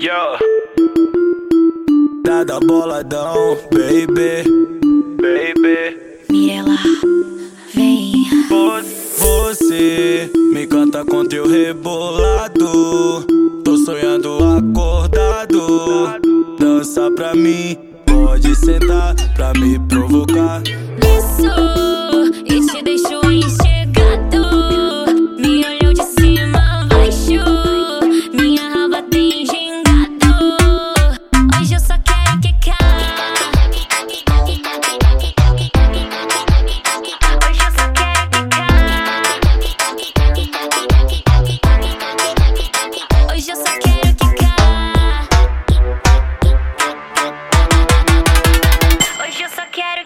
Yo. Dada boladão, baby, baby. Mirela, vem. Você me canta com teu rebolado. Tô sonhando acordado. Dança pra mim, pode sentar pra me provocar. Isso, e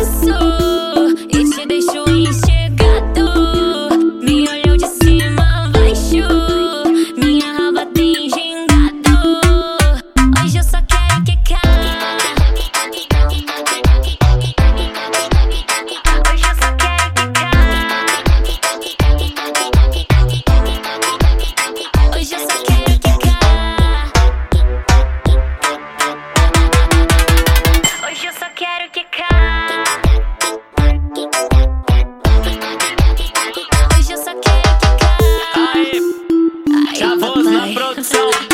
Isso, e Hoje